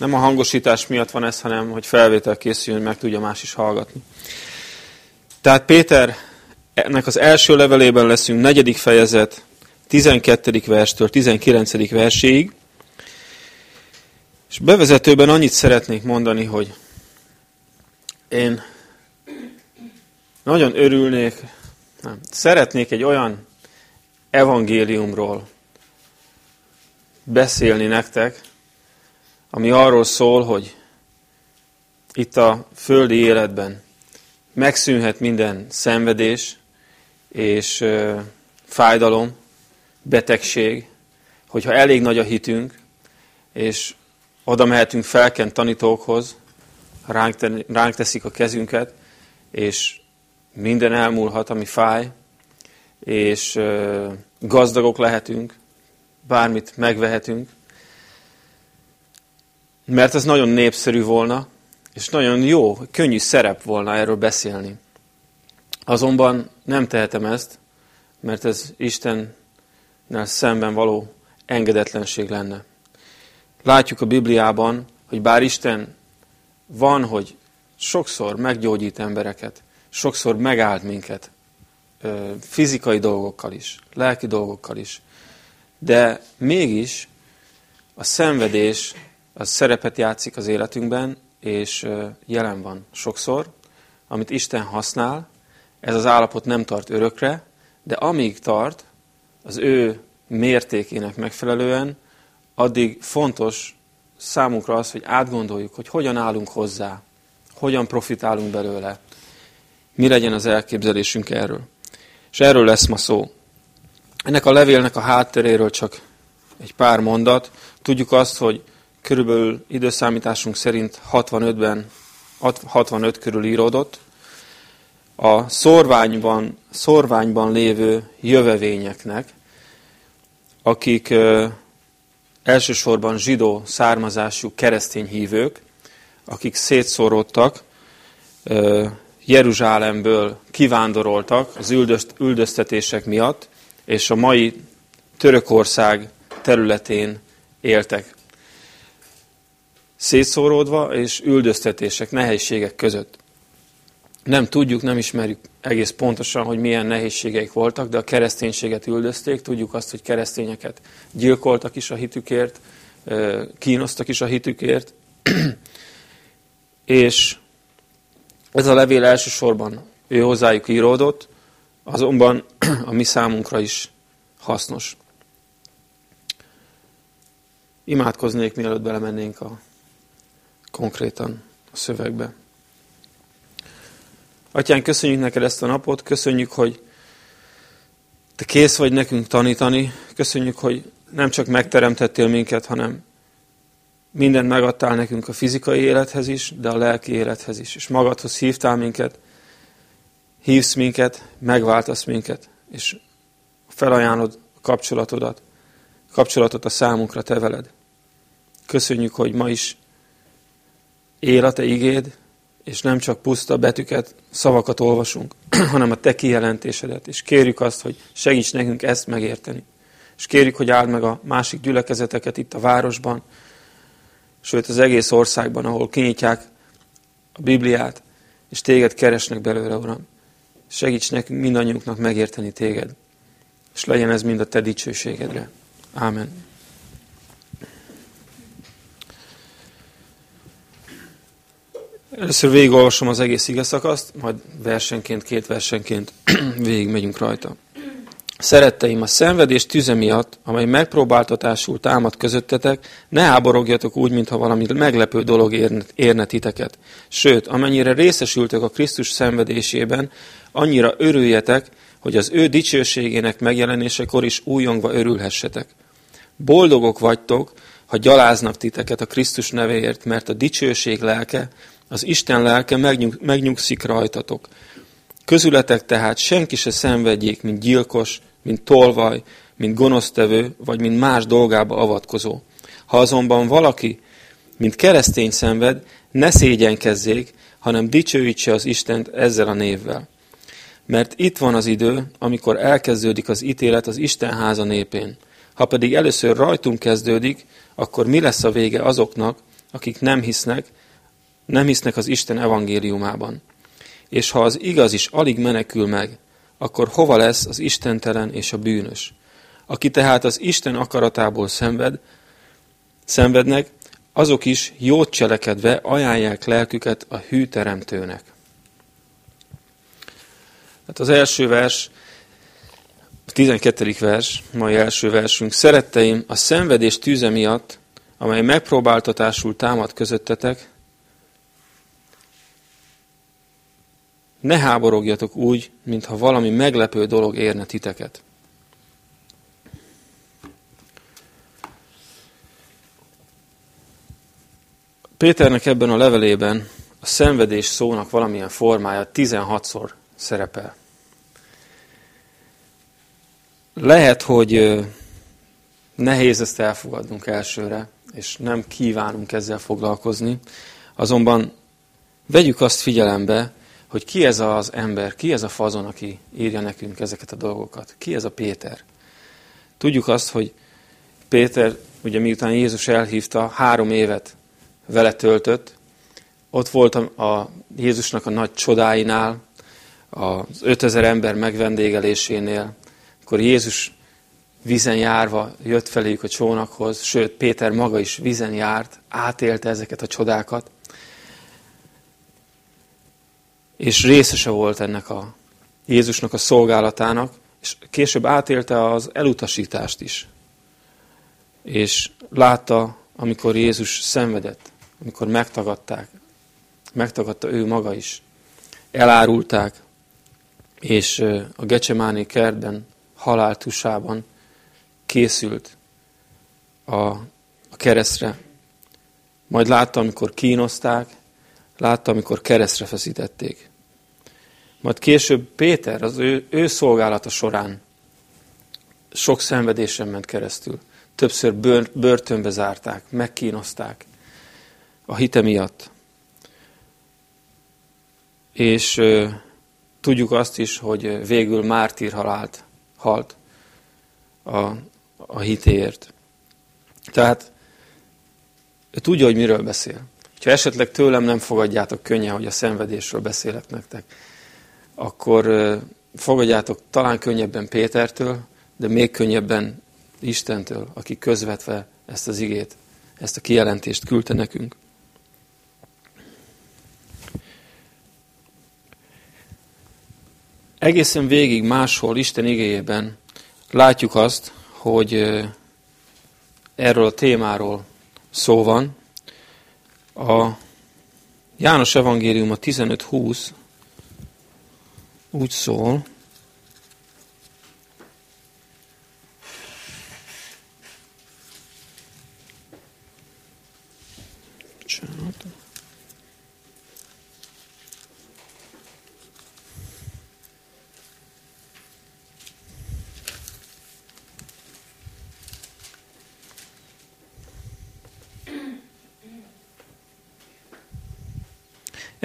Nem a hangosítás miatt van ez, hanem hogy felvétel készüljön, meg tudja más is hallgatni. Tehát Péter, ennek az első levelében leszünk, negyedik fejezet, 12. verstől 19. verséig. És bevezetőben annyit szeretnék mondani, hogy én nagyon örülnék, nem, szeretnék egy olyan evangéliumról beszélni nektek, ami arról szól, hogy itt a földi életben megszűnhet minden szenvedés és fájdalom, betegség, hogyha elég nagy a hitünk, és oda mehetünk felkent tanítókhoz, ránk, ránk teszik a kezünket, és minden elmúlhat, ami fáj, és gazdagok lehetünk, bármit megvehetünk, mert ez nagyon népszerű volna, és nagyon jó, könnyű szerep volna erről beszélni. Azonban nem tehetem ezt, mert ez Istennel szemben való engedetlenség lenne. Látjuk a Bibliában, hogy bár Isten van, hogy sokszor meggyógyít embereket, sokszor megáld minket, fizikai dolgokkal is, lelki dolgokkal is, de mégis a szenvedés az szerepet játszik az életünkben, és jelen van sokszor, amit Isten használ, ez az állapot nem tart örökre, de amíg tart, az ő mértékének megfelelően, addig fontos számunkra az, hogy átgondoljuk, hogy hogyan állunk hozzá, hogyan profitálunk belőle, mi legyen az elképzelésünk erről. És erről lesz ma szó. Ennek a levélnek a hátteréről csak egy pár mondat. Tudjuk azt, hogy körülbelül időszámításunk szerint 65-ben, 65 körül íródott. A szorványban, szorványban lévő jövevényeknek, akik ö, elsősorban zsidó származású keresztény hívők, akik szétszóródtak, ö, Jeruzsálemből kivándoroltak az üldözt, üldöztetések miatt, és a mai Törökország területén éltek szétszóródva és üldöztetések, nehézségek között. Nem tudjuk, nem ismerjük egész pontosan, hogy milyen nehézségeik voltak, de a kereszténységet üldözték. Tudjuk azt, hogy keresztényeket gyilkoltak is a hitükért, kínoztak is a hitükért. és ez a levél elsősorban ő hozzájuk íródott, azonban a mi számunkra is hasznos. Imádkoznék, mielőtt belemennénk a konkrétan a szövegbe. Atyán, köszönjük neked ezt a napot, köszönjük, hogy te kész vagy nekünk tanítani, köszönjük, hogy nem csak megteremtettél minket, hanem mindent megadtál nekünk a fizikai élethez is, de a lelki élethez is. És magadhoz hívtál minket, hívsz minket, megváltasz minket, és felajánlod a kapcsolatodat, kapcsolatot a számunkra te veled. Köszönjük, hogy ma is él a te igéd, és nem csak puszta betűket, szavakat olvasunk, hanem a te kijelentésedet, és kérjük azt, hogy segíts nekünk ezt megérteni. És kérjük, hogy áld meg a másik gyülekezeteket itt a városban, sőt az egész országban, ahol kinyitják a Bibliát, és téged keresnek belőle, Uram. Segíts nekünk mindannyiunknak megérteni téged, és legyen ez mind a te dicsőségedre. Ámen. Először végigolvasom az egész ige szakaszt, majd versenként, két versenként végig megyünk rajta. Szeretteim, a szenvedés tüze miatt, amely megpróbáltatásul támad közöttetek, ne háborogjatok úgy, mintha valami meglepő dolog érne, érne titeket. Sőt, amennyire részesültök a Krisztus szenvedésében, annyira örüljetek, hogy az ő dicsőségének megjelenésekor is újongva örülhessetek. Boldogok vagytok, ha gyaláznak titeket a Krisztus nevéért, mert a dicsőség lelke, az Isten lelke megnyug, megnyugszik rajtatok. Közületek tehát senki se szenvedjék, mint gyilkos, mint tolvaj, mint gonosztevő, vagy mint más dolgába avatkozó. Ha azonban valaki, mint keresztény szenved, ne szégyenkezzék, hanem dicsőítse az Istent ezzel a névvel. Mert itt van az idő, amikor elkezdődik az ítélet az Isten háza népén. Ha pedig először rajtunk kezdődik, akkor mi lesz a vége azoknak, akik nem hisznek, nem hisznek az Isten evangéliumában. És ha az igaz is alig menekül meg, akkor hova lesz az istentelen és a bűnös? Aki tehát az Isten akaratából szenved, szenvednek, azok is jót cselekedve ajánlják lelküket a hű teremtőnek. Hát az első vers, a 12. vers, mai első versünk. Szeretteim, a szenvedés tűze miatt, amely megpróbáltatásul támad közöttetek, ne háborogjatok úgy, mintha valami meglepő dolog érne titeket. Péternek ebben a levelében a szenvedés szónak valamilyen formája 16-szor szerepel. Lehet, hogy nehéz ezt elfogadnunk elsőre, és nem kívánunk ezzel foglalkozni, azonban vegyük azt figyelembe, hogy ki ez az ember, ki ez a fazon, aki írja nekünk ezeket a dolgokat. Ki ez a Péter? Tudjuk azt, hogy Péter, ugye miután Jézus elhívta, három évet vele töltött, ott volt a Jézusnak a nagy csodáinál, az 5000 ember megvendégelésénél, akkor Jézus vizen járva jött feléjük a csónakhoz, sőt Péter maga is vizen járt, átélte ezeket a csodákat, és részese volt ennek a Jézusnak a szolgálatának, és később átélte az elutasítást is. És látta, amikor Jézus szenvedett, amikor megtagadták, megtagadta ő maga is. Elárulták, és a Gecsemáni kertben, haláltusában készült a, a keresztre. Majd látta, amikor kínozták, látta, amikor keresztre feszítették. Majd később Péter az ő, ő szolgálata során sok szenvedésen ment keresztül. Többször bőr, börtönbe zárták, megkínozták a hite miatt. És ö, tudjuk azt is, hogy végül mártír halált halt a, a hitéért. Tehát ő tudja, hogy miről beszél. Ha esetleg tőlem nem fogadjátok könnyen, hogy a szenvedésről beszélek nektek, akkor fogadjátok talán könnyebben Pétertől, de még könnyebben Istentől, aki közvetve ezt az igét, ezt a kijelentést küldte nekünk. Egészen végig máshol Isten igéjében látjuk azt, hogy erről a témáról szó van. A János Evangélium a 15-20 úgy szól,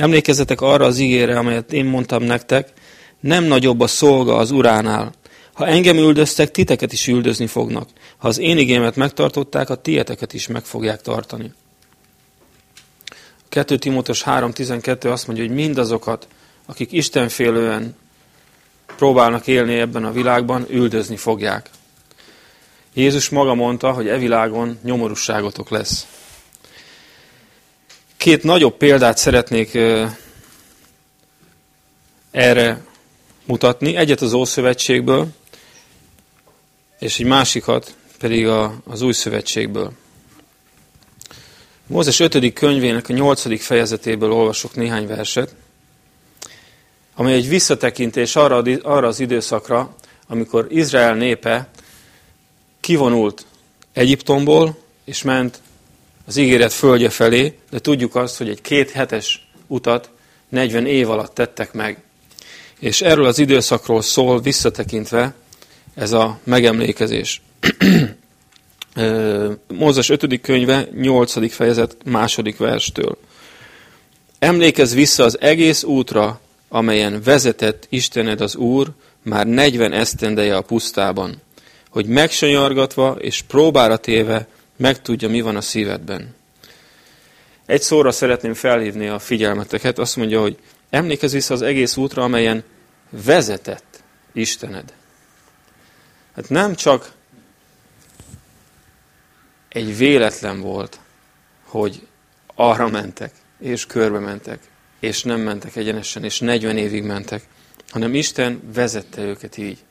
Emlékezzetek arra az ígére, amelyet én mondtam nektek, nem nagyobb a szolga az uránál. Ha engem üldöztek, titeket is üldözni fognak. Ha az én igémet megtartották, a tieteket is meg fogják tartani. A 2 Timóteus 3.12 azt mondja, hogy mindazokat, akik istenfélően próbálnak élni ebben a világban, üldözni fogják. Jézus maga mondta, hogy e világon nyomorúságotok lesz. Két nagyobb példát szeretnék erre mutatni. Egyet az Ószövetségből, és egy másikat pedig a, az Új Szövetségből. Mózes 5. könyvének a 8. fejezetéből olvasok néhány verset, amely egy visszatekintés arra, arra az időszakra, amikor Izrael népe kivonult Egyiptomból, és ment az ígéret földje felé, de tudjuk azt, hogy egy két hetes utat 40 év alatt tettek meg. És erről az időszakról szól visszatekintve ez a megemlékezés. Mózes 5. könyve, 8. fejezet, második verstől. Emlékezz vissza az egész útra, amelyen vezetett Istened az Úr már 40 esztendeje a pusztában, hogy megsanyargatva és próbára téve megtudja, mi van a szívedben. Egy szóra szeretném felhívni a figyelmeteket, azt mondja, hogy emlékezz vissza az egész útra, amelyen vezetett Istened. Hát nem csak egy véletlen volt, hogy arra mentek, és körbe mentek, és nem mentek egyenesen, és 40 évig mentek, hanem Isten vezette őket így.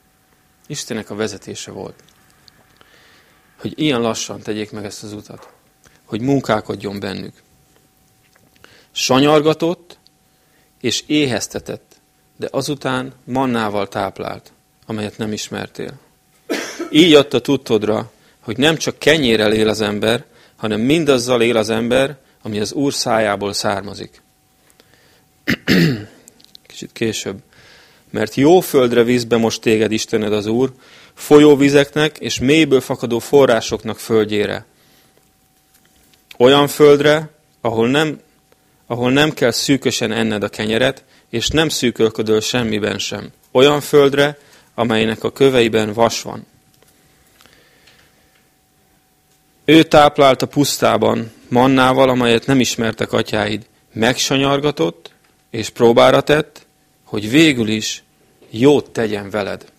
Istenek a vezetése volt. Hogy ilyen lassan tegyék meg ezt az utat. Hogy munkálkodjon bennük. Sanyargatott és éheztetett, de azután mannával táplált, amelyet nem ismertél. Így adta tudtodra, hogy nem csak kenyérrel él az ember, hanem mindazzal él az ember, ami az Úr szájából származik. Kicsit később. Mert jó földre vízbe most téged Istened az Úr, folyóvizeknek és mélyből fakadó forrásoknak földjére. Olyan földre, ahol nem, ahol nem kell szűkösen enned a kenyeret, és nem szűkölködöl semmiben sem. Olyan földre, amelynek a köveiben vas van. Ő táplált a pusztában, mannával, amelyet nem ismertek atyáid. Megsanyargatott, és próbára tett, hogy végül is jót tegyen veled.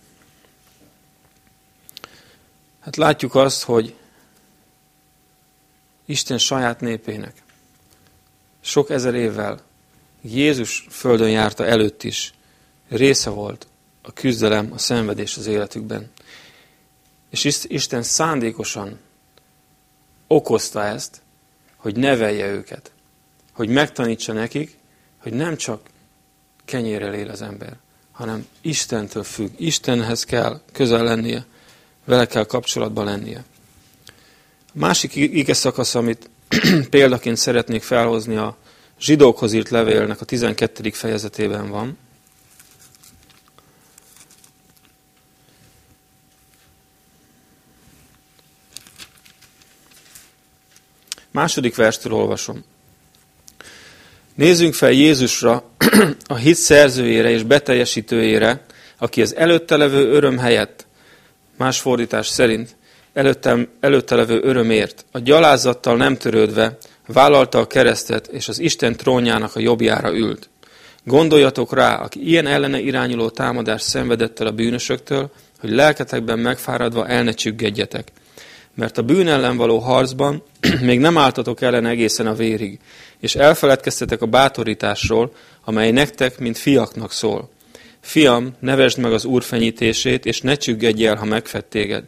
Hát látjuk azt, hogy Isten saját népének sok ezer évvel Jézus földön járta előtt is része volt a küzdelem, a szenvedés az életükben. És Isten szándékosan okozta ezt, hogy nevelje őket, hogy megtanítsa nekik, hogy nem csak kenyérrel él az ember, hanem Istentől függ. Istenhez kell közel lennie, vele kell kapcsolatban lennie. A másik ige szakasz, amit példaként szeretnék felhozni, a zsidókhoz írt levélnek a 12. fejezetében van. Második verstől olvasom. Nézzünk fel Jézusra, a hit szerzőjére és beteljesítőjére, aki az előtte levő öröm helyett, más fordítás szerint, előttem, előtte levő örömért, a gyalázattal nem törődve, vállalta a keresztet, és az Isten trónjának a jobbjára ült. Gondoljatok rá, aki ilyen ellene irányuló támadást szenvedett el a bűnösöktől, hogy lelketekben megfáradva el ne csüggedjetek. Mert a bűn ellen való harcban még nem álltatok ellen egészen a vérig, és elfeledkeztetek a bátorításról, amely nektek, mint fiaknak szól. Fiam, nevesd meg az Úr fenyítését, és ne csüggedj el, ha megfed téged,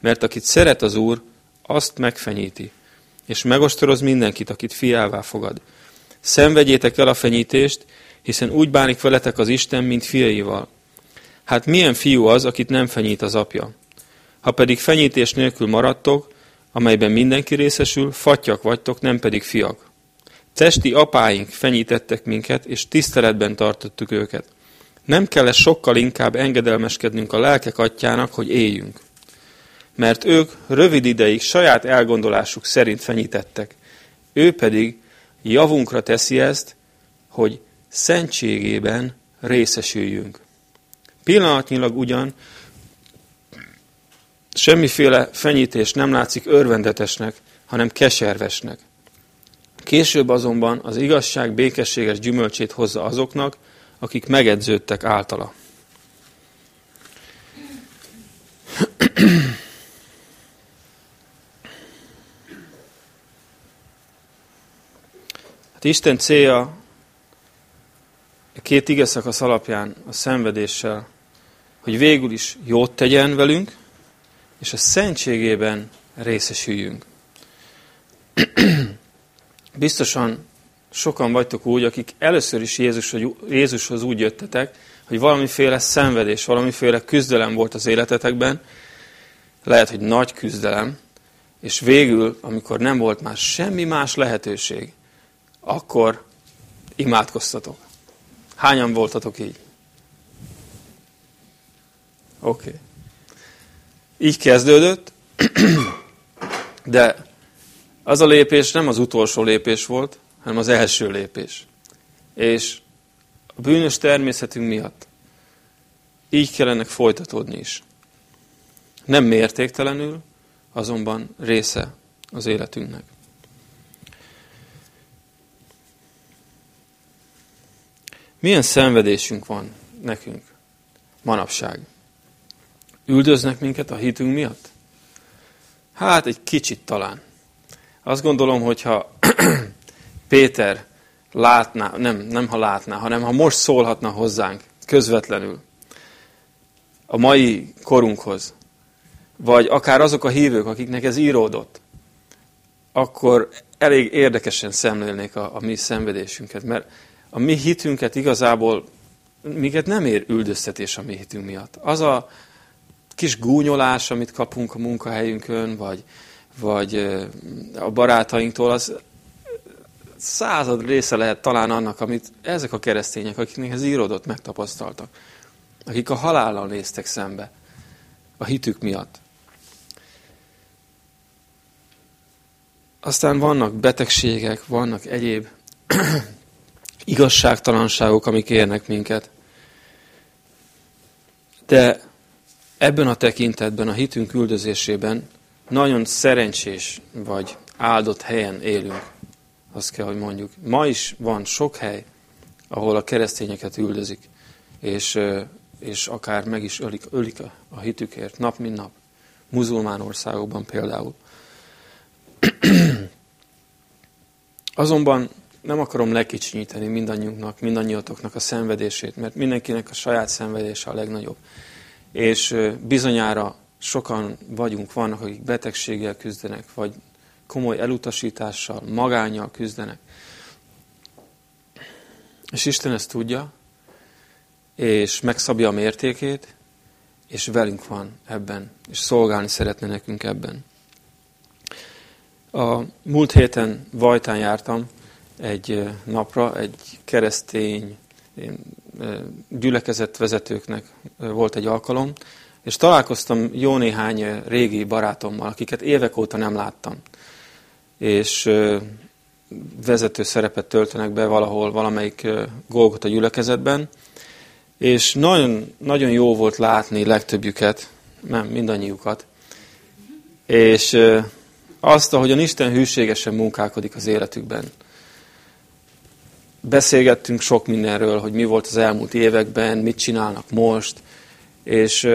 mert akit szeret az Úr, azt megfenyíti, és megostoroz mindenkit, akit fiává fogad. Szenvedjétek el a fenyítést, hiszen úgy bánik veletek az Isten, mint fiaival. Hát milyen fiú az, akit nem fenyít az apja? Ha pedig fenyítés nélkül maradtok, amelyben mindenki részesül, fatyak vagytok, nem pedig fiak. Testi apáink fenyítettek minket, és tiszteletben tartottuk őket. Nem kell -e sokkal inkább engedelmeskednünk a lelkek atyának, hogy éljünk. Mert ők rövid ideig saját elgondolásuk szerint fenyítettek. Ő pedig javunkra teszi ezt, hogy szentségében részesüljünk. Pillanatnyilag ugyan semmiféle fenyítés nem látszik örvendetesnek, hanem keservesnek. Később azonban az igazság békességes gyümölcsét hozza azoknak, akik megedződtek általa. Hát Isten célja a két ige alapján a szenvedéssel, hogy végül is jót tegyen velünk, és a szentségében részesüljünk. Biztosan sokan vagytok úgy, akik először is Jézus, Jézushoz úgy jöttetek, hogy valamiféle szenvedés, valamiféle küzdelem volt az életetekben, lehet, hogy nagy küzdelem, és végül, amikor nem volt már semmi más lehetőség, akkor imádkoztatok. Hányan voltatok így? Oké. Okay. Így kezdődött, de az a lépés nem az utolsó lépés volt, hanem az első lépés. És a bűnös természetünk miatt így kellene folytatódni is. Nem mértéktelenül, azonban része az életünknek. Milyen szenvedésünk van nekünk manapság? Üldöznek minket a hitünk miatt? Hát egy kicsit talán. Azt gondolom, hogyha Péter látná, nem, nem ha látná, hanem ha most szólhatna hozzánk közvetlenül a mai korunkhoz, vagy akár azok a hívők, akiknek ez íródott, akkor elég érdekesen szemlélnék a, a mi szenvedésünket, mert a mi hitünket igazából minket nem ér üldöztetés a mi hitünk miatt. Az a kis gúnyolás, amit kapunk a munkahelyünkön, vagy, vagy a barátainktól, az század része lehet talán annak, amit ezek a keresztények, akiknek ez íródott, megtapasztaltak. Akik a halállal néztek szembe a hitük miatt. Aztán vannak betegségek, vannak egyéb igazságtalanságok, amik érnek minket. De ebben a tekintetben, a hitünk üldözésében nagyon szerencsés vagy áldott helyen élünk. Azt kell, hogy mondjuk. Ma is van sok hely, ahol a keresztényeket üldözik, és, és akár meg is ölik, ölik a hitükért, nap mint nap. Muzulmán országokban például. Azonban nem akarom lekicsinyíteni mindannyiunknak, mindannyiatoknak a szenvedését, mert mindenkinek a saját szenvedése a legnagyobb. És bizonyára sokan vagyunk, vannak, akik betegséggel küzdenek, vagy komoly elutasítással, magányjal küzdenek. És Isten ezt tudja, és megszabja a mértékét, és velünk van ebben, és szolgálni szeretne nekünk ebben. A múlt héten Vajtán jártam egy napra, egy keresztény gyülekezetvezetőknek volt egy alkalom, és találkoztam jó néhány régi barátommal, akiket évek óta nem láttam. És vezető szerepet töltenek be valahol, valamelyik a gyülekezetben, és nagyon, nagyon jó volt látni legtöbbjüket, nem, mindannyiukat, és azt, ahogyan Isten hűségesen munkálkodik az életükben. Beszélgettünk sok mindenről, hogy mi volt az elmúlt években, mit csinálnak most, és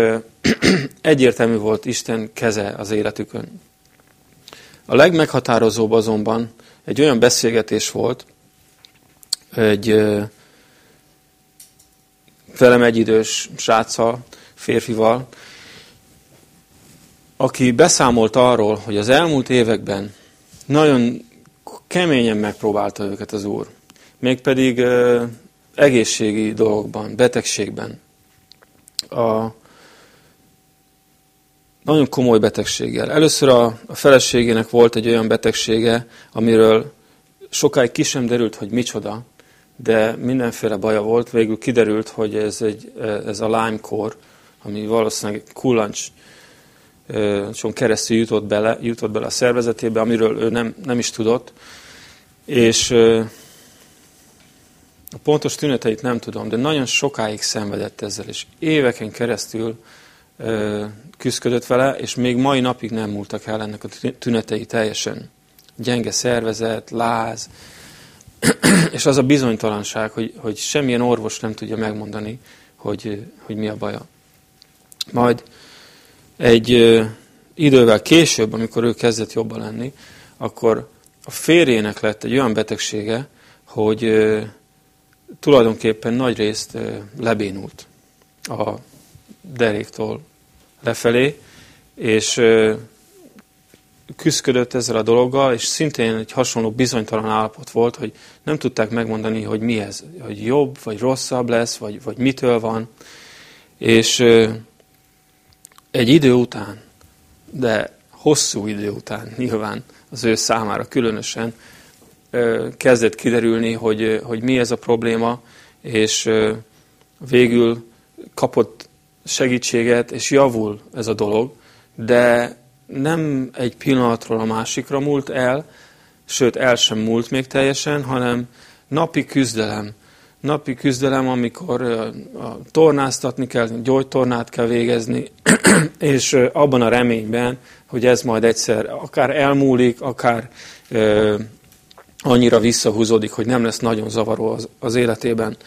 egyértelmű volt Isten keze az életükön. A legmeghatározóbb azonban egy olyan beszélgetés volt, egy velem egyidős sráccal, férfival, aki beszámolt arról, hogy az elmúlt években nagyon keményen megpróbálta őket az Úr. Mégpedig egészségi dolgokban, betegségben. A, nagyon komoly betegséggel. Először a, a feleségének volt egy olyan betegsége, amiről sokáig ki sem derült, hogy micsoda, de mindenféle baja volt. Végül kiderült, hogy ez, egy, ez a Lyme-kor, ami valószínűleg kullancs son keresztül jutott bele, jutott bele a szervezetébe, amiről ő nem, nem is tudott. És a pontos tüneteit nem tudom, de nagyon sokáig szenvedett ezzel, és éveken keresztül küzdött vele, és még mai napig nem múltak el ennek a tünetei teljesen. Gyenge szervezet, láz, és az a bizonytalanság, hogy, hogy semmilyen orvos nem tudja megmondani, hogy, hogy mi a baja. Majd egy idővel később, amikor ő kezdett jobban lenni, akkor a férjének lett egy olyan betegsége, hogy tulajdonképpen nagy részt lebénult a deréktól lefelé, és küzdködött ezzel a dologgal, és szintén egy hasonló bizonytalan állapot volt, hogy nem tudták megmondani, hogy mi ez, hogy jobb, vagy rosszabb lesz, vagy, vagy mitől van. És egy idő után, de hosszú idő után nyilván az ő számára különösen kezdett kiderülni, hogy, hogy mi ez a probléma, és végül kapott segítséget, és javul ez a dolog, de nem egy pillanatról a másikra múlt el, sőt el sem múlt még teljesen, hanem napi küzdelem, napi küzdelem, amikor tornáztatni kell, gyógytornát kell végezni, és abban a reményben, hogy ez majd egyszer akár elmúlik, akár ö, annyira visszahúzódik, hogy nem lesz nagyon zavaró az, az életében.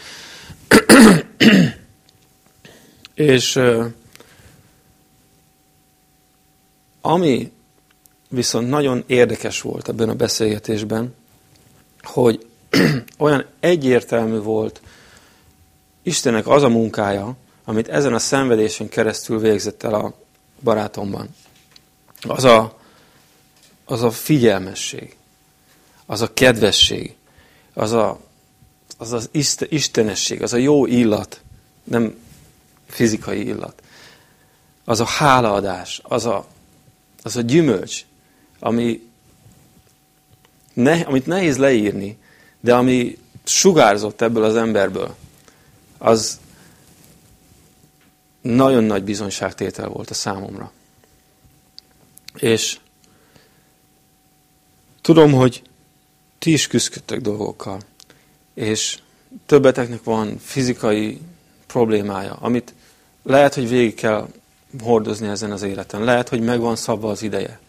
És ami viszont nagyon érdekes volt ebben a beszélgetésben, hogy olyan egyértelmű volt Istennek az a munkája, amit ezen a szenvedésen keresztül végzett el a barátomban. Az a, az a figyelmesség, az a kedvesség, az a, az, az istenesség, az a jó illat, nem fizikai illat, az a hálaadás, az a, az a gyümölcs, ami ne, amit nehéz leírni, de ami sugárzott ebből az emberből, az nagyon nagy bizonyságtétel volt a számomra. És tudom, hogy ti is küzdködtök dolgokkal, és többeteknek van fizikai problémája, amit lehet, hogy végig kell hordozni ezen az életen. Lehet, hogy megvan szabva az ideje.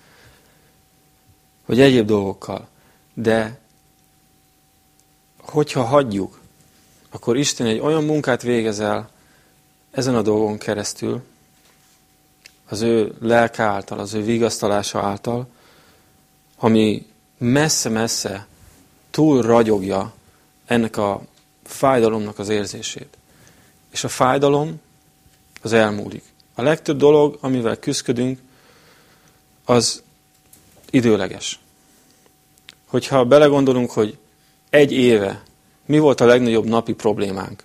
Vagy egyéb dolgokkal. De hogyha hagyjuk, akkor Isten egy olyan munkát végezel ezen a dolgon keresztül, az ő lelke által, az ő vigasztalása által, ami messze-messze túl ragyogja ennek a fájdalomnak az érzését. És a fájdalom az elmúlik. A legtöbb dolog, amivel küzdködünk, az időleges. Hogyha belegondolunk, hogy egy éve mi volt a legnagyobb napi problémánk,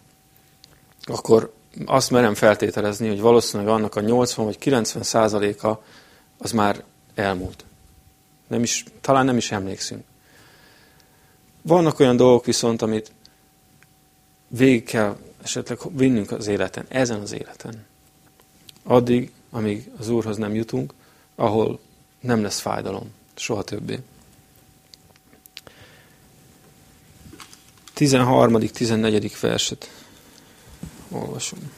akkor azt merem feltételezni, hogy valószínűleg annak a 80 vagy 90 százaléka az már elmúlt. Nem is, talán nem is emlékszünk. Vannak olyan dolgok viszont, amit végig kell esetleg vinnünk az életen, ezen az életen. Addig, amíg az Úrhoz nem jutunk, ahol nem lesz fájdalom, soha többé. 13. 14. verset olvasom.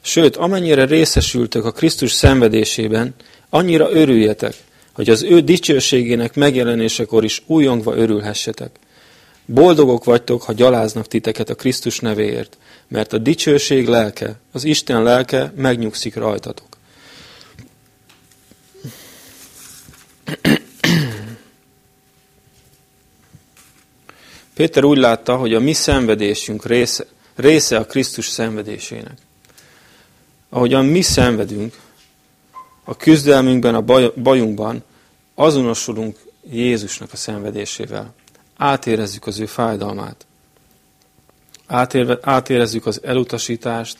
Sőt, amennyire részesültök a Krisztus szenvedésében, annyira örüljetek, hogy az ő dicsőségének megjelenésekor is újongva örülhessetek. Boldogok vagytok, ha gyaláznak titeket a Krisztus nevéért, mert a dicsőség lelke, az Isten lelke megnyugszik rajtatok. Péter úgy látta, hogy a mi szenvedésünk része, része a Krisztus szenvedésének. Ahogyan mi szenvedünk, a küzdelmünkben, a bajunkban azonosulunk Jézusnak a szenvedésével. Átérezzük az ő fájdalmát. Átérezzük az elutasítást,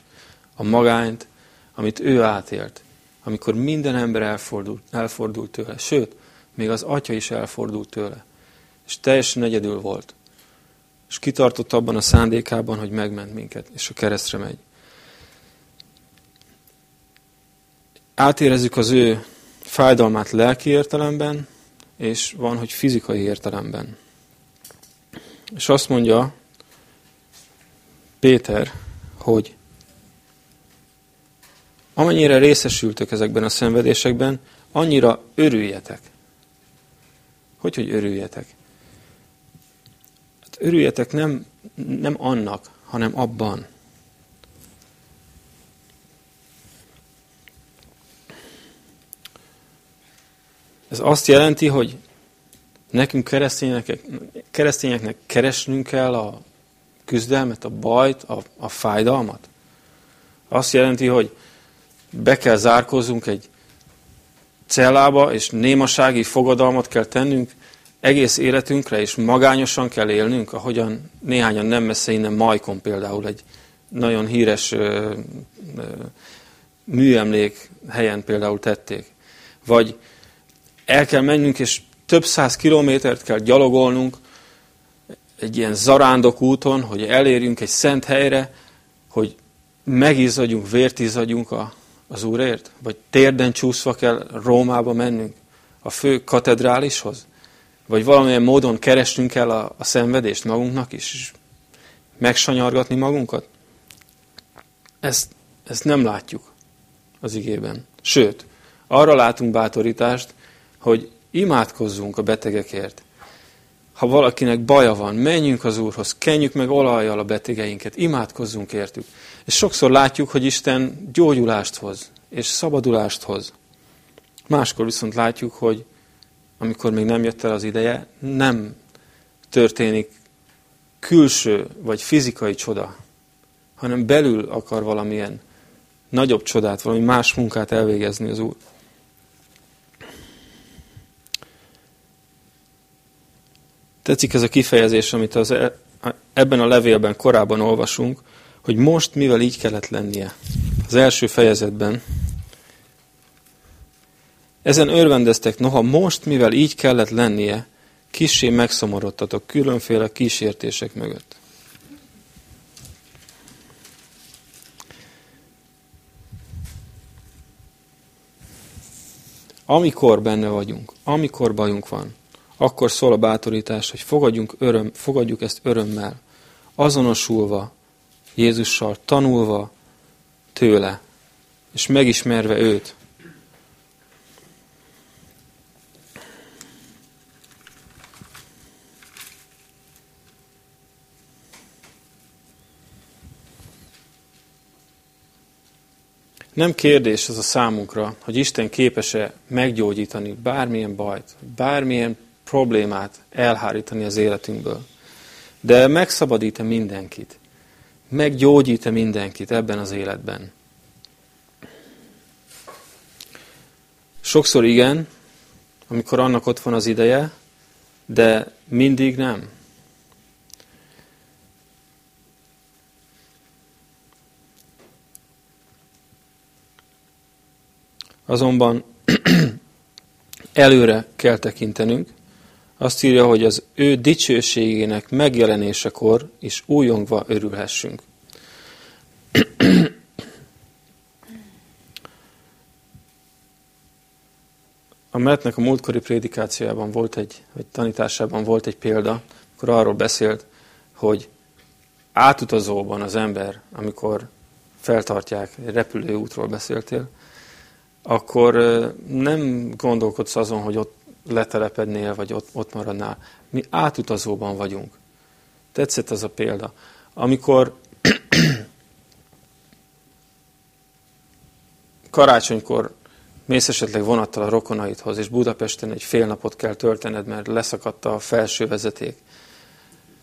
a magányt, amit ő átélt, amikor minden ember elfordult, elfordult tőle. Sőt, még az atya is elfordult tőle. És teljesen egyedül volt. És kitartott abban a szándékában, hogy megment minket, és a keresztre megy. Átérezzük az ő fájdalmát lelki értelemben, és van, hogy fizikai értelemben. És azt mondja Péter, hogy amennyire részesültök ezekben a szenvedésekben, annyira örüljetek. Hogy, hogy örüljetek? Hát örüljetek nem, nem annak, hanem abban. Ez azt jelenti, hogy nekünk keresztényeknek, keresnünk kell a küzdelmet, a bajt, a, a fájdalmat. Azt jelenti, hogy be kell zárkózunk egy cellába, és némasági fogadalmat kell tennünk egész életünkre, és magányosan kell élnünk, ahogyan néhányan nem messze innen Majkon például egy nagyon híres ö, ö, műemlék helyen például tették. Vagy el kell mennünk, és több száz kilométert kell gyalogolnunk egy ilyen zarándok úton, hogy elérjünk egy szent helyre, hogy megízadjunk, vért izzadjunk a, az Úrért? Vagy térden csúszva kell Rómába mennünk, a fő katedrálishoz? Vagy valamilyen módon keresnünk el a, a szenvedést magunknak is, és megsanyargatni magunkat? Ezt, ezt nem látjuk az igében. Sőt, Arra látunk bátorítást, hogy imádkozzunk a betegekért. Ha valakinek baja van, menjünk az Úrhoz, kenjük meg olajjal a betegeinket, imádkozzunk értük. És sokszor látjuk, hogy Isten gyógyulást hoz, és szabadulást hoz. Máskor viszont látjuk, hogy amikor még nem jött el az ideje, nem történik külső vagy fizikai csoda, hanem belül akar valamilyen nagyobb csodát, valami más munkát elvégezni az Úr. Tetszik ez a kifejezés, amit az e, ebben a levélben korábban olvasunk, hogy most mivel így kellett lennie. Az első fejezetben. Ezen örvendeztek, noha most mivel így kellett lennie, kissé megszomorodtatok különféle kísértések mögött. Amikor benne vagyunk, amikor bajunk van, akkor szól a bátorítás, hogy fogadjunk, öröm, fogadjuk ezt örömmel, azonosulva Jézussal, tanulva tőle, és megismerve őt. Nem kérdés az a számunkra, hogy Isten képes-e meggyógyítani bármilyen bajt, bármilyen problémát elhárítani az életünkből. De megszabadít-e mindenkit? Meggyógyít-e mindenkit ebben az életben? Sokszor igen, amikor annak ott van az ideje, de mindig nem. Azonban előre kell tekintenünk, azt írja, hogy az ő dicsőségének megjelenésekor is újongva örülhessünk. A Metnek a múltkori prédikációjában volt egy, vagy tanításában volt egy példa, akkor arról beszélt, hogy átutazóban az ember, amikor feltartják, repülőútról beszéltél, akkor nem gondolkodsz azon, hogy ott letelepednél, vagy ott, ott maradnál. Mi átutazóban vagyunk. Tetszett az a példa. Amikor karácsonykor mész esetleg vonattal a rokonaidhoz, és Budapesten egy fél napot kell töltened, mert leszakadt a felső vezeték,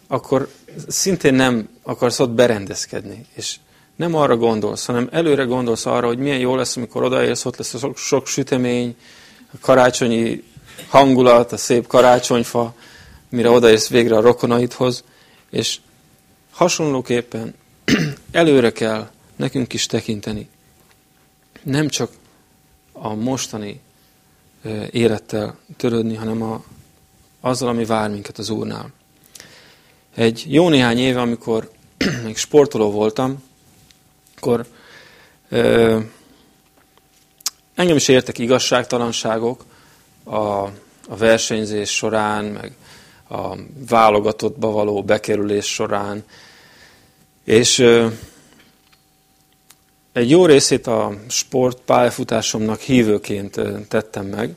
akkor szintén nem akarsz ott berendezkedni, és nem arra gondolsz, hanem előre gondolsz arra, hogy milyen jó lesz, amikor odaérsz, ott lesz sok, sok sütemény, a karácsonyi hangulat, a szép karácsonyfa, mire odaérsz végre a rokonaidhoz, és hasonlóképpen előre kell nekünk is tekinteni. Nem csak a mostani élettel törődni, hanem a, azzal, ami vár minket az Úrnál. Egy jó néhány éve, amikor még sportoló voltam, akkor ö, engem is értek igazságtalanságok, a, a versenyzés során, meg a válogatottba való bekerülés során. És egy jó részét a sport pályafutásomnak hívőként tettem meg,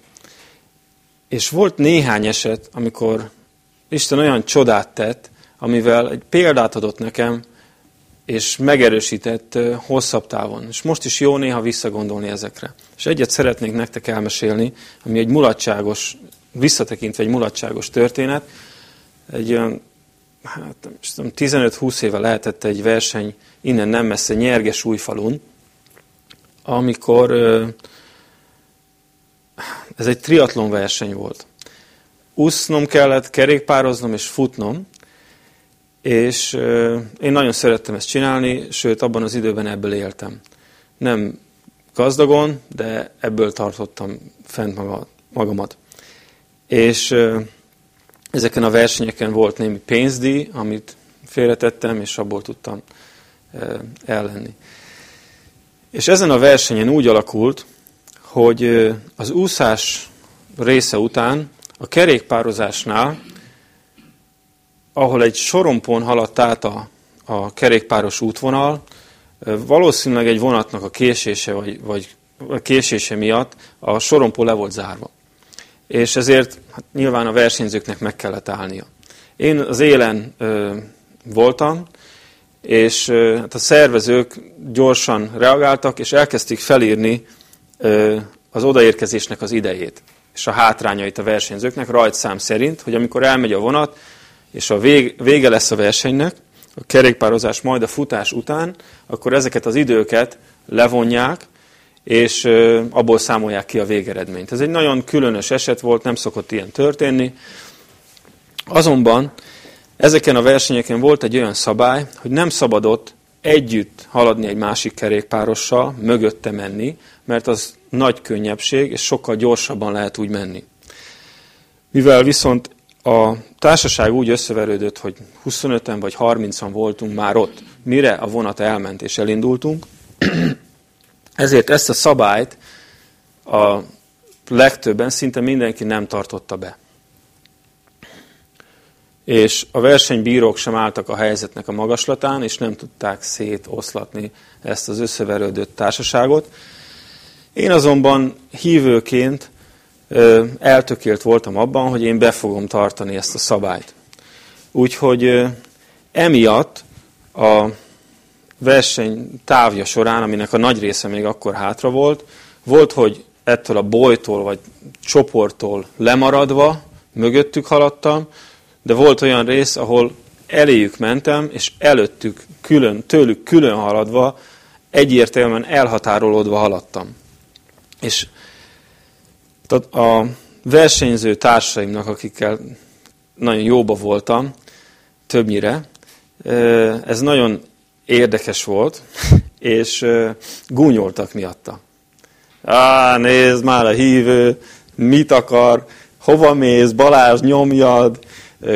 és volt néhány eset, amikor Isten olyan csodát tett, amivel egy példát adott nekem, és megerősített hosszabb távon. És most is jó néha visszagondolni ezekre. És egyet szeretnék nektek elmesélni, ami egy mulatságos, visszatekintve egy mulatságos történet. Egy olyan, hát 15-20 éve lehetett egy verseny innen nem messze Nyerges újfalun, amikor ez egy triatlon verseny volt. Úsznom kellett, kerékpároznom és futnom, és én nagyon szerettem ezt csinálni, sőt, abban az időben ebből éltem. Nem gazdagon, de ebből tartottam fent magamat. És ezeken a versenyeken volt némi pénzdíj, amit félretettem, és abból tudtam ellenni. És ezen a versenyen úgy alakult, hogy az úszás része után a kerékpározásnál ahol egy sorompon haladt át a, a kerékpáros útvonal, valószínűleg egy vonatnak a késése vagy, vagy a késése miatt a sorompó le volt zárva. És ezért hát nyilván a versenyzőknek meg kellett állnia. Én az élen ö, voltam, és ö, hát a szervezők gyorsan reagáltak, és elkezdték felírni ö, az odaérkezésnek az idejét, és a hátrányait a versenyzőknek rajtszám szerint, hogy amikor elmegy a vonat, és a vég, vége lesz a versenynek, a kerékpározás majd a futás után, akkor ezeket az időket levonják, és abból számolják ki a végeredményt. Ez egy nagyon különös eset volt, nem szokott ilyen történni. Azonban ezeken a versenyeken volt egy olyan szabály, hogy nem szabadott együtt haladni egy másik kerékpárossal, mögötte menni, mert az nagy könnyebbség, és sokkal gyorsabban lehet úgy menni. Mivel viszont a társaság úgy összeverődött, hogy 25-en vagy 30-an voltunk már ott, mire a vonat elment és elindultunk, ezért ezt a szabályt a legtöbben, szinte mindenki nem tartotta be. És a versenybírók sem álltak a helyzetnek a magaslatán, és nem tudták szétoszlatni ezt az összeverődött társaságot. Én azonban hívőként eltökélt voltam abban, hogy én be fogom tartani ezt a szabályt. Úgyhogy emiatt a verseny távja során, aminek a nagy része még akkor hátra volt, volt, hogy ettől a bolytól vagy csoporttól lemaradva mögöttük haladtam, de volt olyan rész, ahol eléjük mentem, és előttük külön, tőlük külön haladva, egyértelműen elhatárolódva haladtam. És a versenyző társaimnak, akikkel nagyon jóba voltam, többnyire, ez nagyon érdekes volt, és gúnyoltak miatta. Á, nézd már a hívő, mit akar, hova mész, Balázs, nyomjad,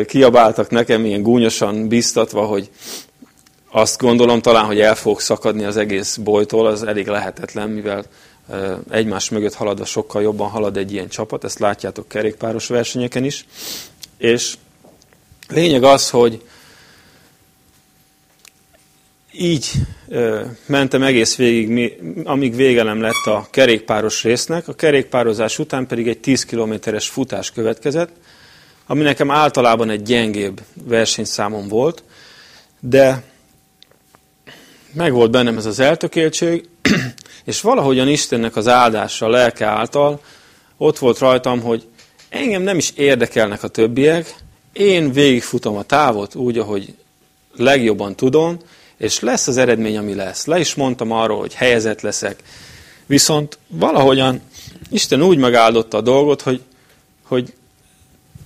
kiabáltak nekem ilyen gúnyosan biztatva, hogy azt gondolom talán, hogy el fog szakadni az egész bolytól, az elég lehetetlen, mivel egymás mögött haladva sokkal jobban halad egy ilyen csapat, ezt látjátok kerékpáros versenyeken is. És lényeg az, hogy így mentem egész végig, amíg végelem lett a kerékpáros résznek. A kerékpározás után pedig egy 10 kilométeres futás következett, ami nekem általában egy gyengébb versenyszámom volt, de meg volt bennem ez az eltökéltség, és valahogyan Istennek az áldása, a lelke által ott volt rajtam, hogy engem nem is érdekelnek a többiek, én végigfutom a távot úgy, ahogy legjobban tudom, és lesz az eredmény, ami lesz. Le is mondtam arról, hogy helyezett leszek. Viszont valahogyan Isten úgy megáldotta a dolgot, hogy, hogy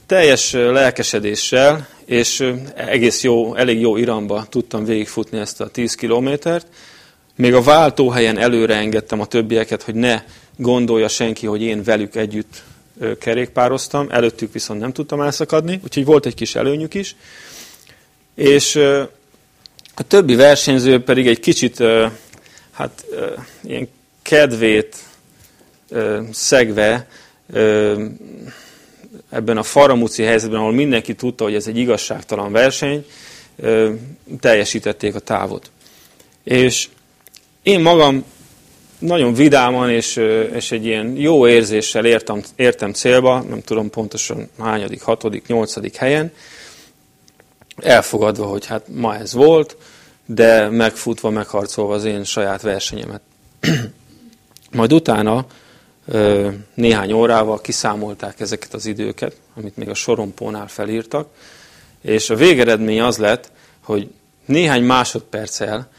teljes lelkesedéssel, és egész jó, elég jó iramba tudtam végigfutni ezt a 10 kilométert. Még a váltóhelyen előre engedtem a többieket, hogy ne gondolja senki, hogy én velük együtt kerékpároztam, előttük viszont nem tudtam elszakadni, úgyhogy volt egy kis előnyük is. És a többi versenyző pedig egy kicsit hát, ilyen kedvét szegve ebben a faramúci helyzetben, ahol mindenki tudta, hogy ez egy igazságtalan verseny, teljesítették a távot. És én magam nagyon vidáman és, és egy ilyen jó érzéssel értem, értem célba, nem tudom pontosan hányadik, hatodik, nyolcadik helyen, elfogadva, hogy hát ma ez volt, de megfutva, megharcolva az én saját versenyemet. Majd utána néhány órával kiszámolták ezeket az időket, amit még a sorompónál felírtak, és a végeredmény az lett, hogy néhány másodperccel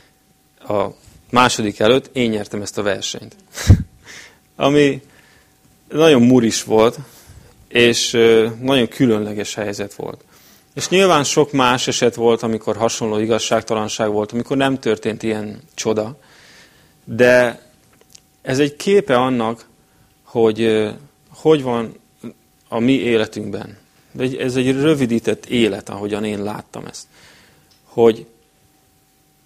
a második előtt én nyertem ezt a versenyt. Ami nagyon muris volt, és nagyon különleges helyzet volt. És nyilván sok más eset volt, amikor hasonló igazságtalanság volt, amikor nem történt ilyen csoda. De ez egy képe annak, hogy hogy van a mi életünkben. Ez egy rövidített élet, ahogyan én láttam ezt. Hogy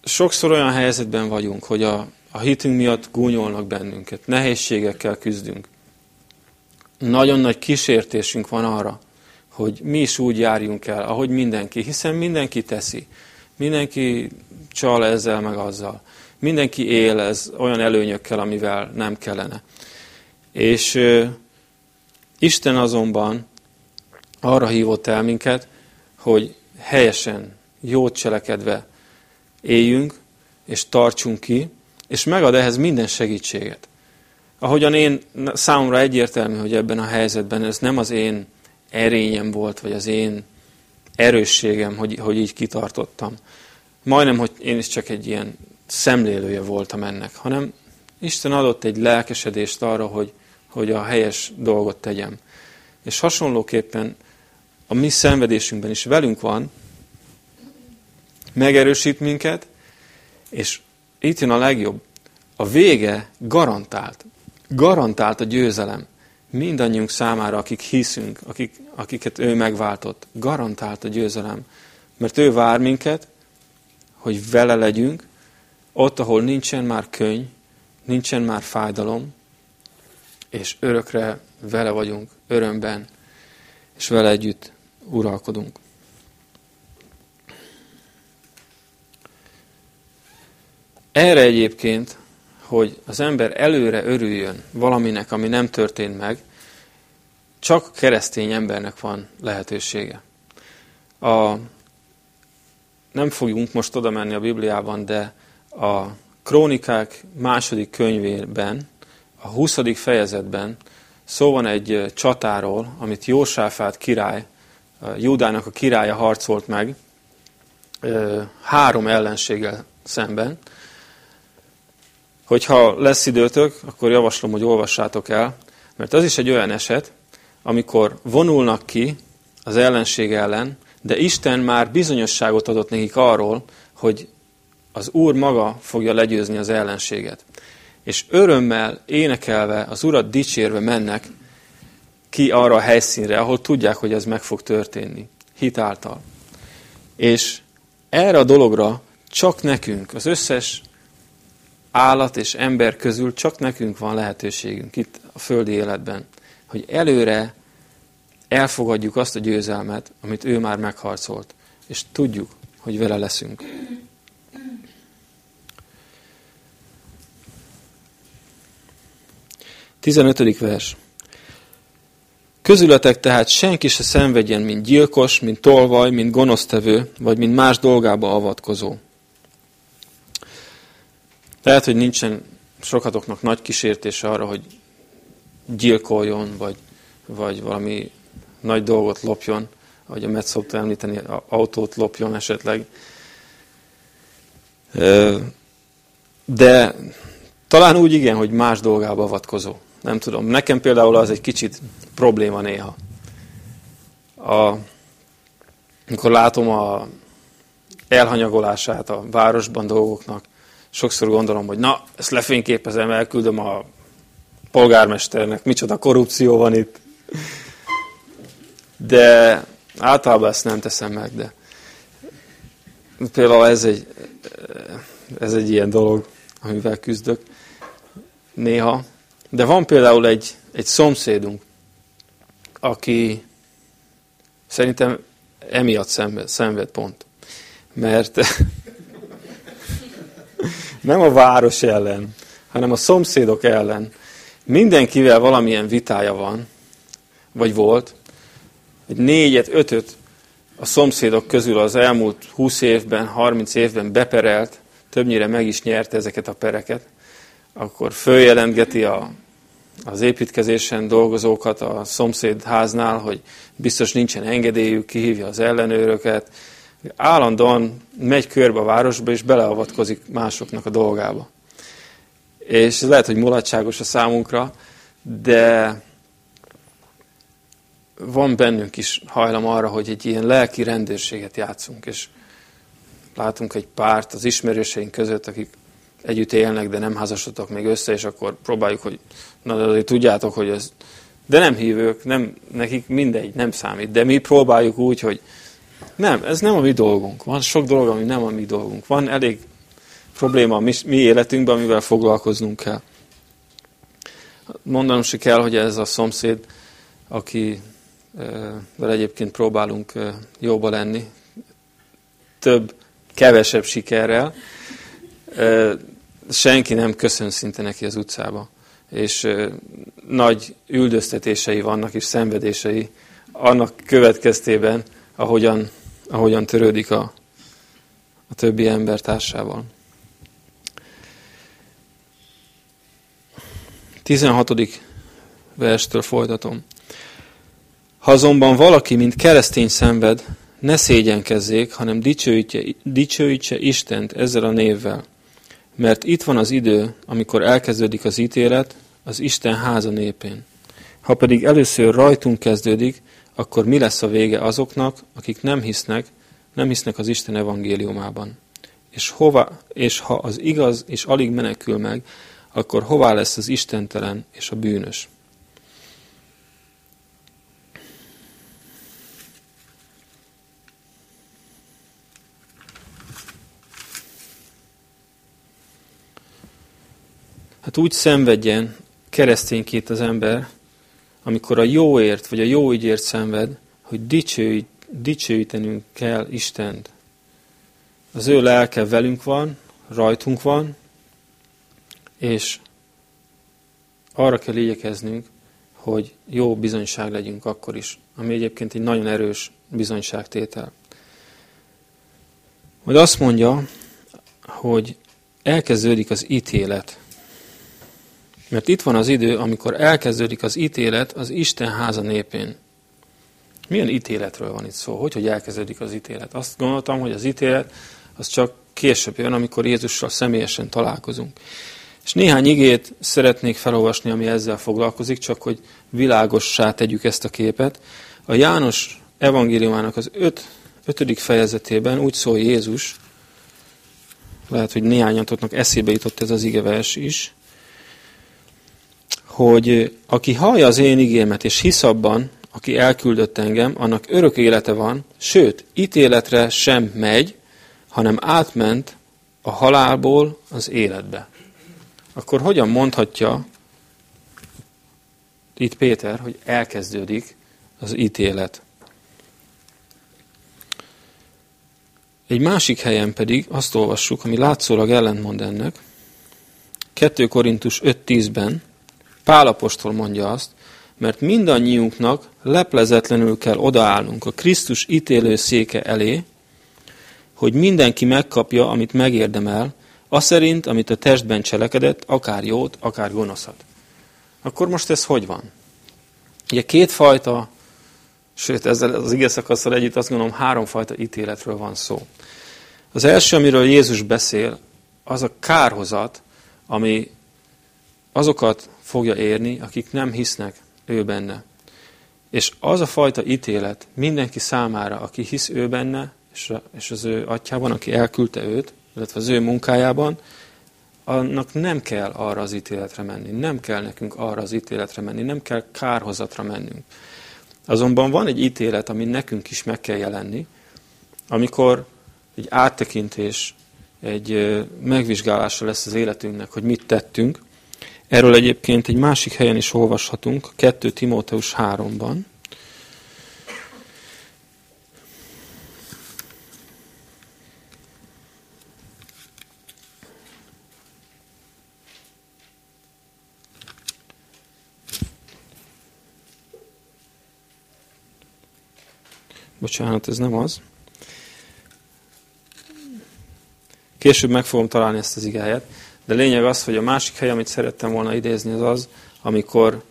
sokszor olyan helyzetben vagyunk, hogy a, a hitünk miatt gúnyolnak bennünket, nehézségekkel küzdünk. Nagyon nagy kísértésünk van arra, hogy mi is úgy járjunk el, ahogy mindenki, hiszen mindenki teszi. Mindenki csal ezzel meg azzal. Mindenki él ez olyan előnyökkel, amivel nem kellene. És Isten azonban arra hívott el minket, hogy helyesen, jót cselekedve éljünk, és tartsunk ki, és megad ehhez minden segítséget. Ahogyan én, számomra egyértelmű, hogy ebben a helyzetben ez nem az én erényem volt, vagy az én erősségem, hogy, hogy így kitartottam. Majdnem, hogy én is csak egy ilyen szemlélője voltam ennek, hanem Isten adott egy lelkesedést arra, hogy, hogy a helyes dolgot tegyem. És hasonlóképpen a mi szenvedésünkben is velünk van, megerősít minket, és itt jön a legjobb. A vége garantált. Garantált a győzelem. Mindannyiunk számára, akik hiszünk, akik, akiket ő megváltott. Garantált a győzelem. Mert ő vár minket, hogy vele legyünk, ott, ahol nincsen már könyv, nincsen már fájdalom, és örökre vele vagyunk, örömben, és vele együtt uralkodunk. Erre egyébként, hogy az ember előre örüljön valaminek, ami nem történt meg, csak keresztény embernek van lehetősége. A, nem fogjunk most oda menni a Bibliában, de a Krónikák második könyvében, a 20. fejezetben szó van egy csatáról, amit Jósáfát király, Júdának a királya harcolt meg, három ellenséggel szemben, Hogyha lesz időtök, akkor javaslom, hogy olvassátok el, mert az is egy olyan eset, amikor vonulnak ki az ellenség ellen, de Isten már bizonyosságot adott nekik arról, hogy az Úr maga fogja legyőzni az ellenséget. És örömmel, énekelve, az Urat dicsérve mennek ki arra a helyszínre, ahol tudják, hogy ez meg fog történni. Hitáltal. És erre a dologra csak nekünk, az összes állat és ember közül csak nekünk van lehetőségünk itt a földi életben, hogy előre elfogadjuk azt a győzelmet, amit ő már megharcolt, és tudjuk, hogy vele leszünk. Tizenötödik vers. Közületek tehát senki se szenvedjen, mint gyilkos, mint tolvaj, mint gonosztevő, vagy mint más dolgába avatkozó. Lehet, hogy nincsen sokatoknak nagy kísértése arra, hogy gyilkoljon, vagy, vagy valami nagy dolgot lopjon, ahogy a Met szokta említeni, autót lopjon esetleg. De talán úgy igen, hogy más dolgába avatkozó. Nem tudom. Nekem például az egy kicsit probléma néha. A, amikor látom a elhanyagolását a városban dolgoknak, sokszor gondolom, hogy na, ezt lefényképezem, elküldöm a polgármesternek, micsoda korrupció van itt. De általában ezt nem teszem meg, de például ez egy, ez egy ilyen dolog, amivel küzdök néha. De van például egy, egy szomszédunk, aki szerintem emiatt szenved, szenved pont. Mert nem a város ellen, hanem a szomszédok ellen. Mindenkivel valamilyen vitája van, vagy volt, egy négyet, ötöt a szomszédok közül az elmúlt 20 évben, 30 évben beperelt, többnyire meg is nyerte ezeket a pereket, akkor följelentgeti a, az építkezésen dolgozókat a szomszéd háznál, hogy biztos nincsen engedélyük, kihívja az ellenőröket, állandóan megy körbe a városba, és beleavatkozik másoknak a dolgába. És ez lehet, hogy mulatságos a számunkra, de van bennünk is hajlam arra, hogy egy ilyen lelki rendőrséget játszunk, és látunk egy párt az ismerőseink között, akik együtt élnek, de nem házasodtak még össze, és akkor próbáljuk, hogy na de tudjátok, hogy ez... De nem hívők, nem, nekik mindegy, nem számít. De mi próbáljuk úgy, hogy nem, ez nem a mi dolgunk. Van sok dolog, ami nem a mi dolgunk. Van elég probléma a mi, mi életünkben, amivel foglalkoznunk kell. Mondanom se kell, hogy ez a szomszéd, aki vele egyébként próbálunk jóba lenni, több, kevesebb sikerrel. senki nem köszön szinte neki az utcába. És nagy üldöztetései vannak, és szenvedései annak következtében, ahogyan, ahogyan törődik a, a többi ember társával. 16. verstől folytatom. Ha azonban valaki, mint keresztény szenved, ne szégyenkezzék, hanem dicsőítse, dicsőítse Istent ezzel a névvel. Mert itt van az idő, amikor elkezdődik az ítélet az Isten háza népén. Ha pedig először rajtunk kezdődik, akkor mi lesz a vége azoknak, akik nem hisznek, nem hisznek az Isten evangéliumában? És, hova, és ha az igaz és alig menekül meg, akkor hová lesz az istentelen és a bűnös? Hát úgy szenvedjen keresztényként az ember, amikor a jóért, vagy a jó ügyért szenved, hogy dicsőít, dicsőítenünk kell Istent. Az ő lelke velünk van, rajtunk van, és arra kell igyekeznünk, hogy jó bizonyság legyünk akkor is, ami egyébként egy nagyon erős bizonyságtétel. Majd azt mondja, hogy elkezdődik az ítélet. Mert itt van az idő, amikor elkezdődik az ítélet az Isten háza népén. Milyen ítéletről van itt szó? Hogy, hogy elkezdődik az ítélet? Azt gondoltam, hogy az ítélet az csak később jön, amikor Jézussal személyesen találkozunk. És néhány igét szeretnék felolvasni, ami ezzel foglalkozik, csak hogy világossá tegyük ezt a képet. A János evangéliumának az öt, ötödik fejezetében úgy szól Jézus, lehet, hogy néhányatoknak eszébe jutott ez az igevers is, hogy aki hallja az én igémet és hisz abban, aki elküldött engem, annak örök élete van, sőt, ítéletre sem megy, hanem átment a halálból az életbe. Akkor hogyan mondhatja itt Péter, hogy elkezdődik az ítélet? Egy másik helyen pedig azt olvassuk, ami látszólag ellentmond ennek. 2 Korintus 5.10-ben Pálapostól mondja azt, mert mindannyiunknak leplezetlenül kell odaállnunk a Krisztus ítélő széke elé, hogy mindenki megkapja, amit megérdemel, az szerint, amit a testben cselekedett, akár jót, akár gonoszat. Akkor most ez hogy van? Ugye kétfajta, sőt ezzel az ige szakaszsal együtt azt gondolom háromfajta ítéletről van szó. Az első, amiről Jézus beszél, az a kárhozat, ami azokat fogja érni, akik nem hisznek ő benne. És az a fajta ítélet mindenki számára, aki hisz ő benne, és az ő atyában, aki elküldte őt, illetve az ő munkájában, annak nem kell arra az ítéletre menni, nem kell nekünk arra az ítéletre menni, nem kell kárhozatra mennünk. Azonban van egy ítélet, ami nekünk is meg kell jelenni, amikor egy áttekintés, egy megvizsgálása lesz az életünknek, hogy mit tettünk, Erről egyébként egy másik helyen is olvashatunk, 2 Timóteus 3-ban. Bocsánat, ez nem az. Később meg fogom találni ezt az igáját. De lényeg az, hogy a másik hely, amit szerettem volna idézni, az az, amikor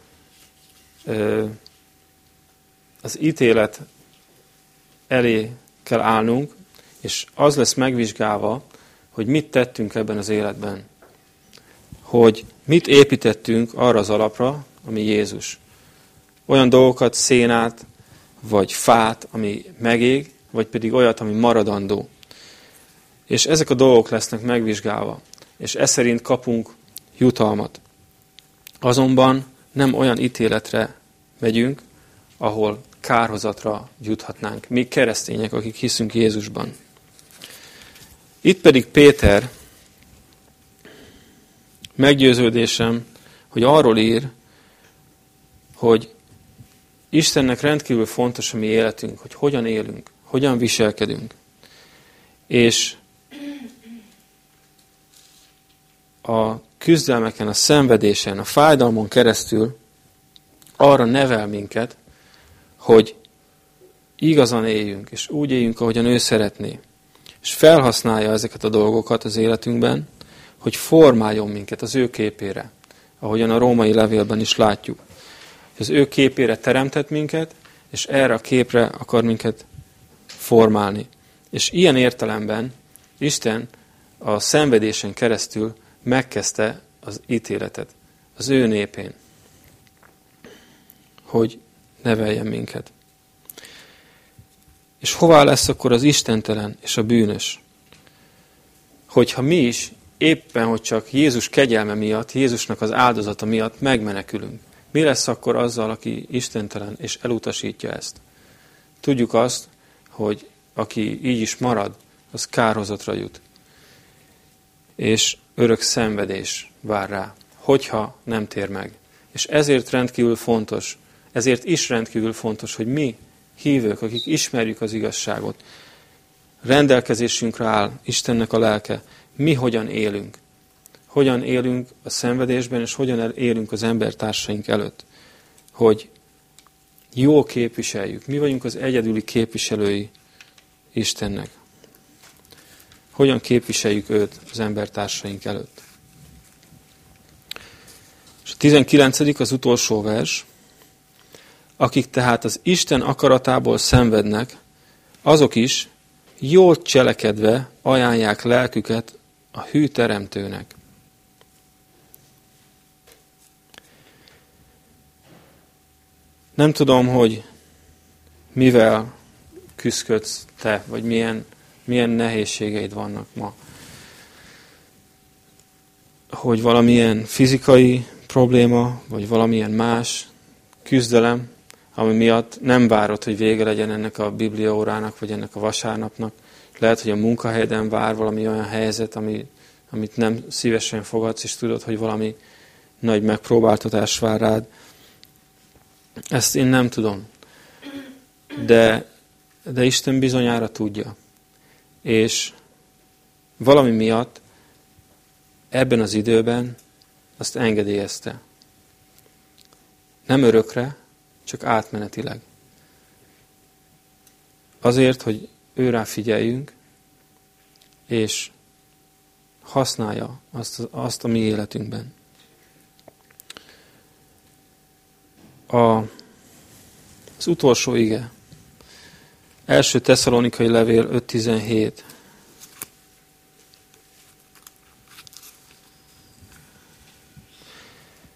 ö, az ítélet elé kell állnunk, és az lesz megvizsgálva, hogy mit tettünk ebben az életben. Hogy mit építettünk arra az alapra, ami Jézus. Olyan dolgokat, szénát, vagy fát, ami megég, vagy pedig olyat, ami maradandó. És ezek a dolgok lesznek megvizsgálva és e szerint kapunk jutalmat. Azonban nem olyan ítéletre megyünk, ahol kárhozatra juthatnánk. Mi keresztények, akik hiszünk Jézusban. Itt pedig Péter meggyőződésem, hogy arról ír, hogy Istennek rendkívül fontos a mi életünk, hogy hogyan élünk, hogyan viselkedünk. És a küzdelmeken, a szenvedésen, a fájdalmon keresztül arra nevel minket, hogy igazan éljünk, és úgy éljünk, ahogyan ő szeretné. És felhasználja ezeket a dolgokat az életünkben, hogy formáljon minket az ő képére, ahogyan a római levélben is látjuk. Az ő képére teremtett minket, és erre a képre akar minket formálni. És ilyen értelemben Isten a szenvedésen keresztül megkezdte az ítéletet az ő népén, hogy neveljen minket. És hová lesz akkor az istentelen és a bűnös? Hogyha mi is éppen, hogy csak Jézus kegyelme miatt, Jézusnak az áldozata miatt megmenekülünk. Mi lesz akkor azzal, aki istentelen és elutasítja ezt? Tudjuk azt, hogy aki így is marad, az kárhozatra jut. És örök szenvedés vár rá, hogyha nem tér meg. És ezért rendkívül fontos, ezért is rendkívül fontos, hogy mi hívők, akik ismerjük az igazságot, rendelkezésünkre áll Istennek a lelke, mi hogyan élünk. Hogyan élünk a szenvedésben, és hogyan élünk az embertársaink előtt. Hogy jó képviseljük. Mi vagyunk az egyedüli képviselői Istennek. Hogyan képviseljük őt az embertársaink előtt. És a 19. az utolsó vers. Akik tehát az Isten akaratából szenvednek, azok is jól cselekedve ajánlják lelküket a hű teremtőnek. Nem tudom, hogy mivel küzdködsz te, vagy milyen, milyen nehézségeid vannak ma. Hogy valamilyen fizikai probléma, vagy valamilyen más küzdelem, ami miatt nem várod, hogy vége legyen ennek a bibliaórának, vagy ennek a vasárnapnak. Lehet, hogy a munkahelyeden vár valami olyan helyzet, ami, amit nem szívesen fogadsz, és tudod, hogy valami nagy megpróbáltatás vár rád. Ezt én nem tudom. De, de Isten bizonyára tudja. És valami miatt ebben az időben azt engedélyezte. Nem örökre, csak átmenetileg. Azért, hogy őrá figyeljünk, és használja azt, azt a mi életünkben. A, az utolsó ige. Első tesszalonikai levél 5.17.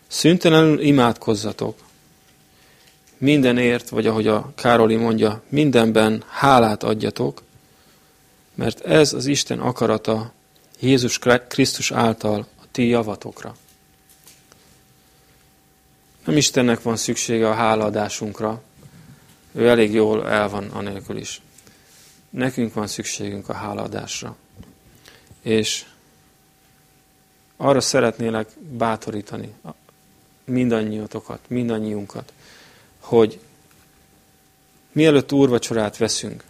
Szüntelenül imádkozzatok, mindenért, vagy ahogy a Károli mondja, mindenben hálát adjatok, mert ez az Isten akarata Jézus Krisztus által a ti javatokra. Nem Istennek van szüksége a hálaadásunkra, ő elég jól el van anélkül is. Nekünk van szükségünk a hálaadásra. És arra szeretnélek bátorítani mindannyiatokat, mindannyiunkat, hogy mielőtt úrvacsorát veszünk,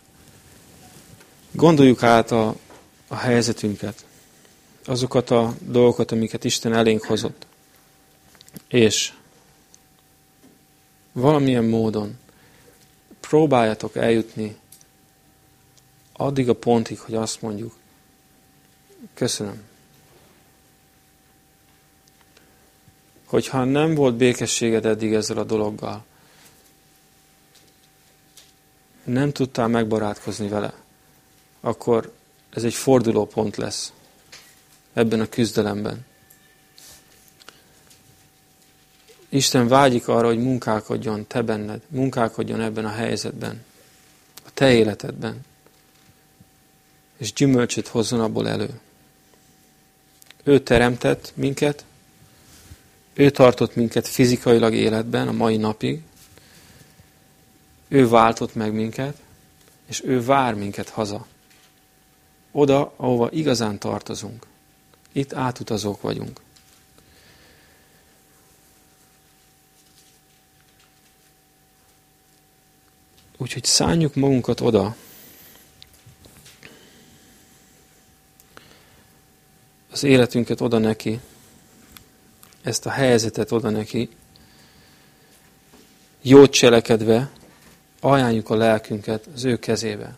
gondoljuk át a, a helyzetünket, azokat a dolgokat, amiket Isten elénk hozott, és valamilyen módon próbáljatok eljutni addig a pontig, hogy azt mondjuk, köszönöm. Hogyha nem volt békességed eddig ezzel a dologgal, nem tudtál megbarátkozni vele, akkor ez egy fordulópont lesz ebben a küzdelemben. Isten vágyik arra, hogy munkálkodjon te benned, munkálkodjon ebben a helyzetben, a te életedben, és gyümölcsöt hozzon abból elő. Ő teremtett minket, ő tartott minket fizikailag életben a mai napig, ő váltott meg minket, és ő vár minket haza. Oda, ahova igazán tartozunk. Itt átutazók vagyunk. Úgyhogy szálljuk magunkat oda, az életünket oda neki, ezt a helyzetet oda neki, jót cselekedve ajánljuk a lelkünket az ő kezébe.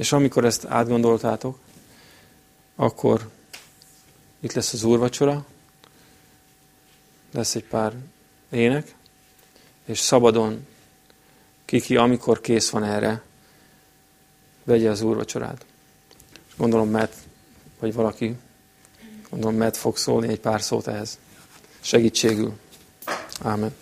És amikor ezt átgondoltátok, akkor itt lesz az úrvacsora, lesz egy pár ének, és szabadon kiki, amikor kész van erre, vegye az úrvacsorát. És gondolom, mert vagy valaki, gondolom, mert fog szólni egy pár szót ehhez. Segítségül. Ámen.